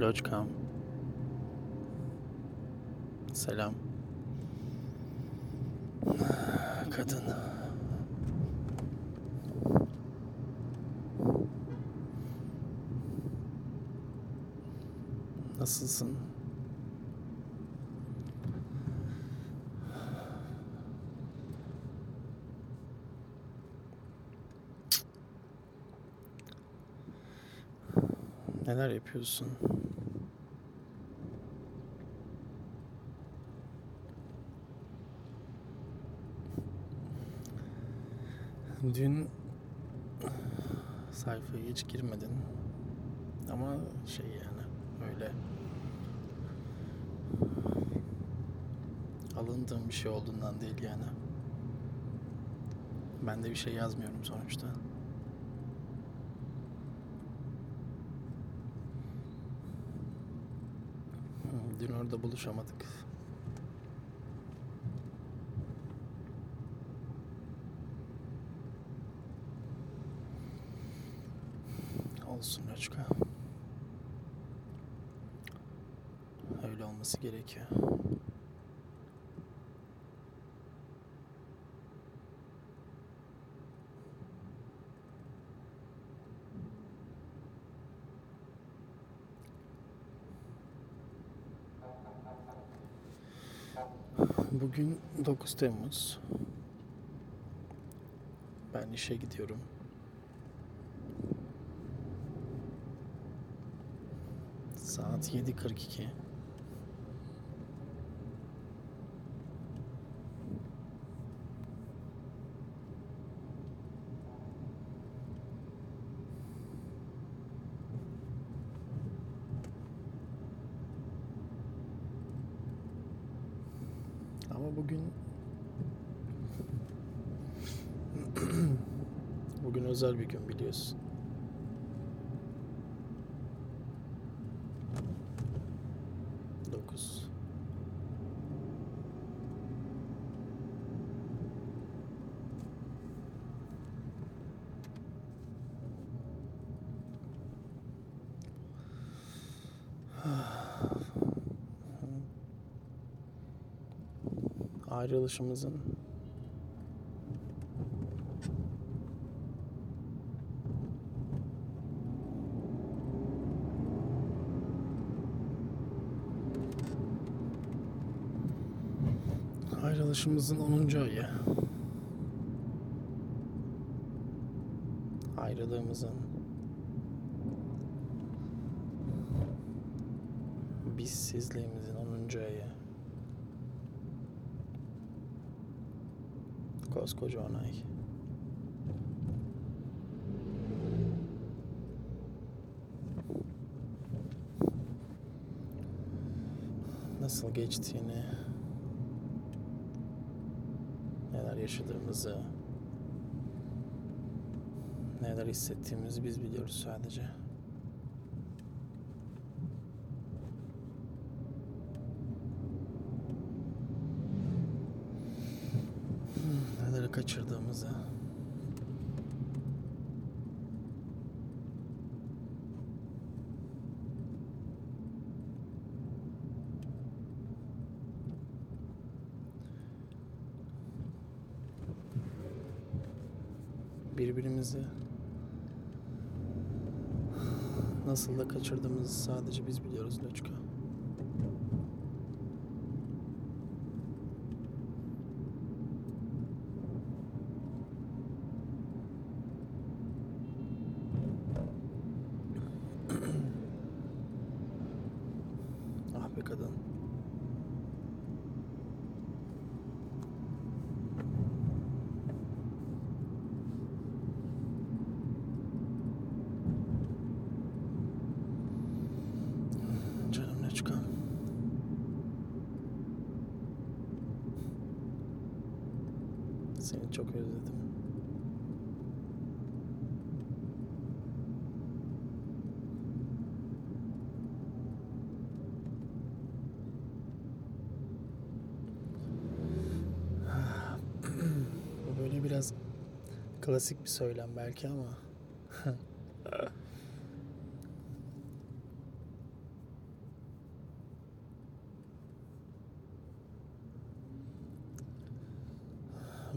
Loçkam. Selam. Kadın. Nasılsın? Neler yapıyorsun? Dün sayfaya hiç girmedin. Ama şey yani öyle alındığım bir şey olduğundan değil yani. Ben de bir şey yazmıyorum sonuçta. Dün orada buluşamadık. Olsun Loçka. Öyle olması gerekiyor. Bugün 9 Temmuz. Ben işe gidiyorum. Saat 7.42. Ama bugün bugün özel bir gün biliyorsun. Ayrılışımızın Ayrılışımızın 10. ayı. Ayrılığımızın bizsizliğimizin 10. ayı. Koskoca onay. Nasıl geçtiğini, neler yaşadığımızı, neler hissettiğimizi biz biliyoruz sadece. Hmm, Neleri kaçırdığımızı. birbirimizi nasıl da kaçırdığımızı sadece biz biliyoruz Loçka. ah be kadın. Canım Loçka. Seni çok özledim. Bu böyle biraz klasik bir söylem belki ama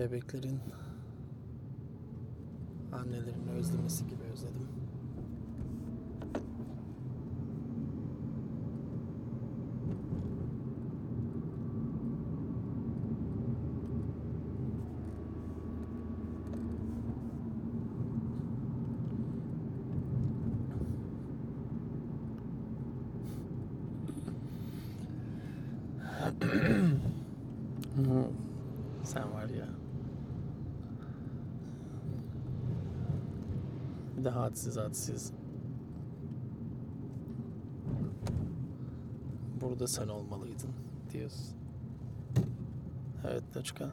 bebeklerin annelerini özlemesi gibi özledim. Hı, Sen var ya. Bir de hadsiz hadsiz. Burada sen olmalıydın diyorsun. Evet Laçka.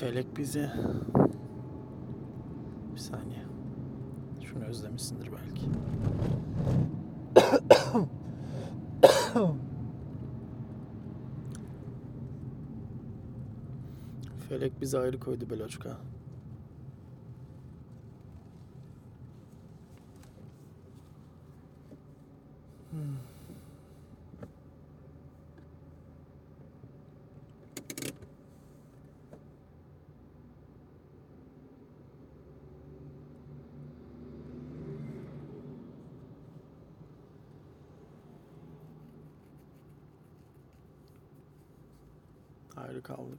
Felek bizi... Bir saniye. Şunu özlemişsindir belki. Felek bizi ayrı koydu Beloçka. Ayrı kaldık.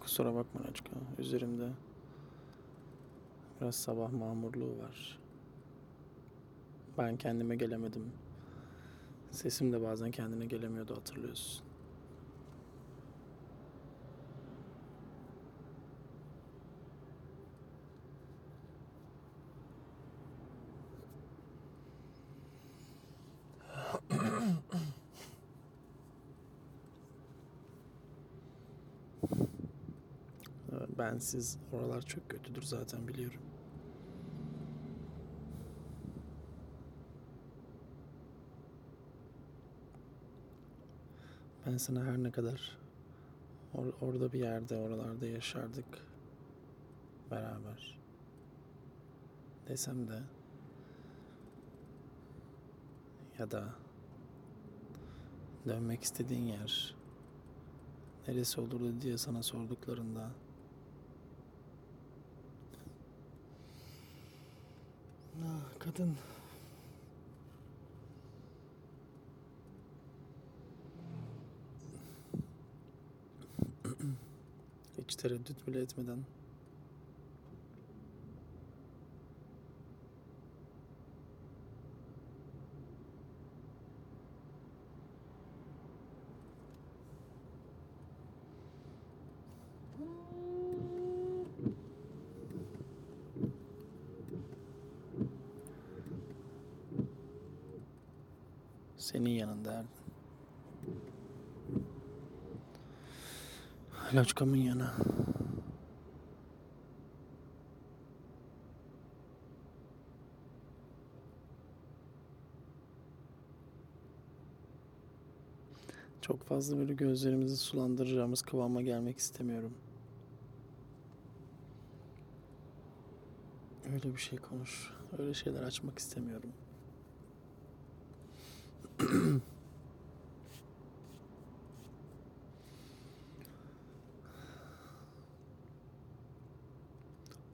Kusura bakma Laçka. Üzerimde biraz sabah mamurluğu var. Ben kendime gelemedim. Sesim de bazen kendine gelemiyordu hatırlıyorsun. Bensiz oralar çok kötüdür zaten biliyorum. Ben sana her ne kadar or- orada bir yerde, oralarda yaşardık beraber desem de ya da dönmek istediğin yer neresi olurdu diye sana sorduklarında kadın. Hiç tereddüt bile etmeden senin yanında Loçkamın yanı. Çok fazla böyle gözlerimizi sulandıracağımız kıvama gelmek istemiyorum. Öyle bir şey konuş. Öyle şeyler açmak istemiyorum.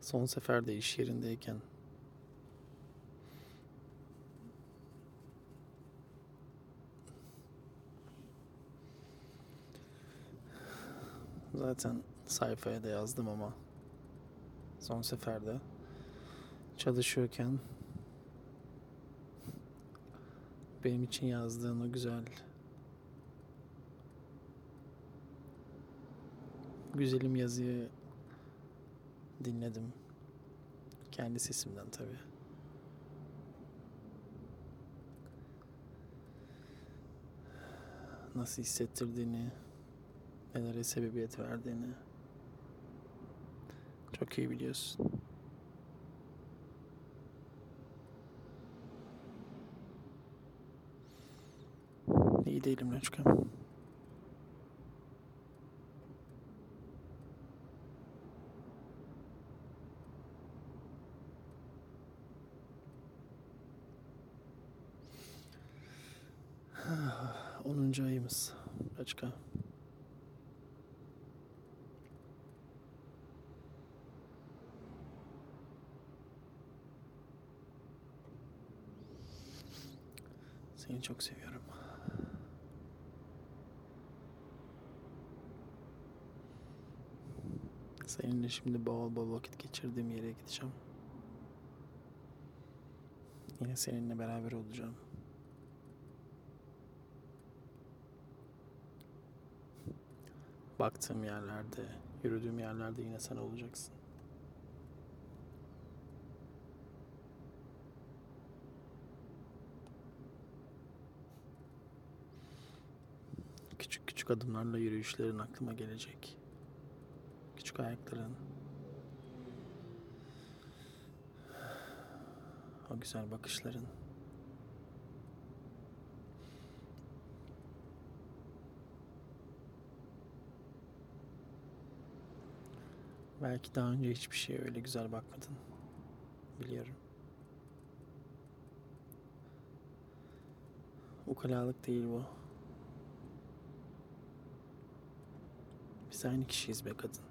Son seferde iş yerindeyken. Zaten sayfaya da yazdım ama son seferde çalışıyorken benim için yazdığın o güzel güzelim yazıyı dinledim. Kendi sesimden tabii. Nasıl hissettirdiğini, nelere sebebiyet verdiğini çok iyi biliyorsun. İyi değilim Loçkam. Loçka. Seni çok seviyorum. Seninle şimdi bol bol vakit geçirdiğim yere gideceğim. Yine seninle beraber olacağım. Baktığım yerlerde, yürüdüğüm yerlerde yine sen olacaksın. Küçük küçük adımlarla yürüyüşlerin aklıma gelecek. Küçük ayakların. O güzel bakışların. Belki daha önce hiçbir şeye öyle güzel bakmadın. Biliyorum. Ukalalık değil bu. Biz aynı kişiyiz be kadın.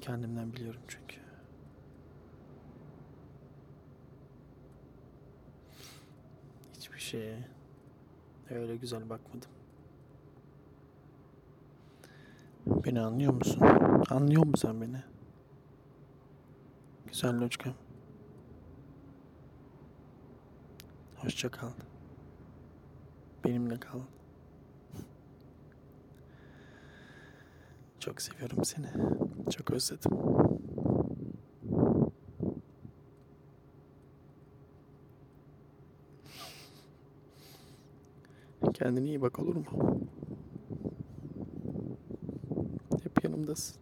Kendimden biliyorum çünkü. Hiçbir şeye öyle güzel bakmadım. Beni anlıyor musun? Anlıyor musun sen beni? Güzel loçkam. Hoşça kal. Benimle kal. Çok seviyorum seni. Çok özledim. Kendine iyi bak olur mu? Hep yanımdasın.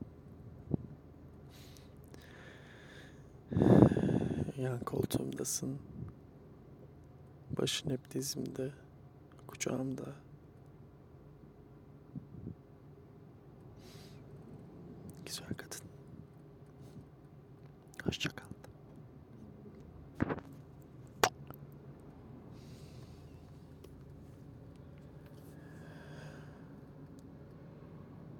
Yan koltuğumdasın. Başın hep dizimde, kucağımda. Güzel kadın. Hoşça kal.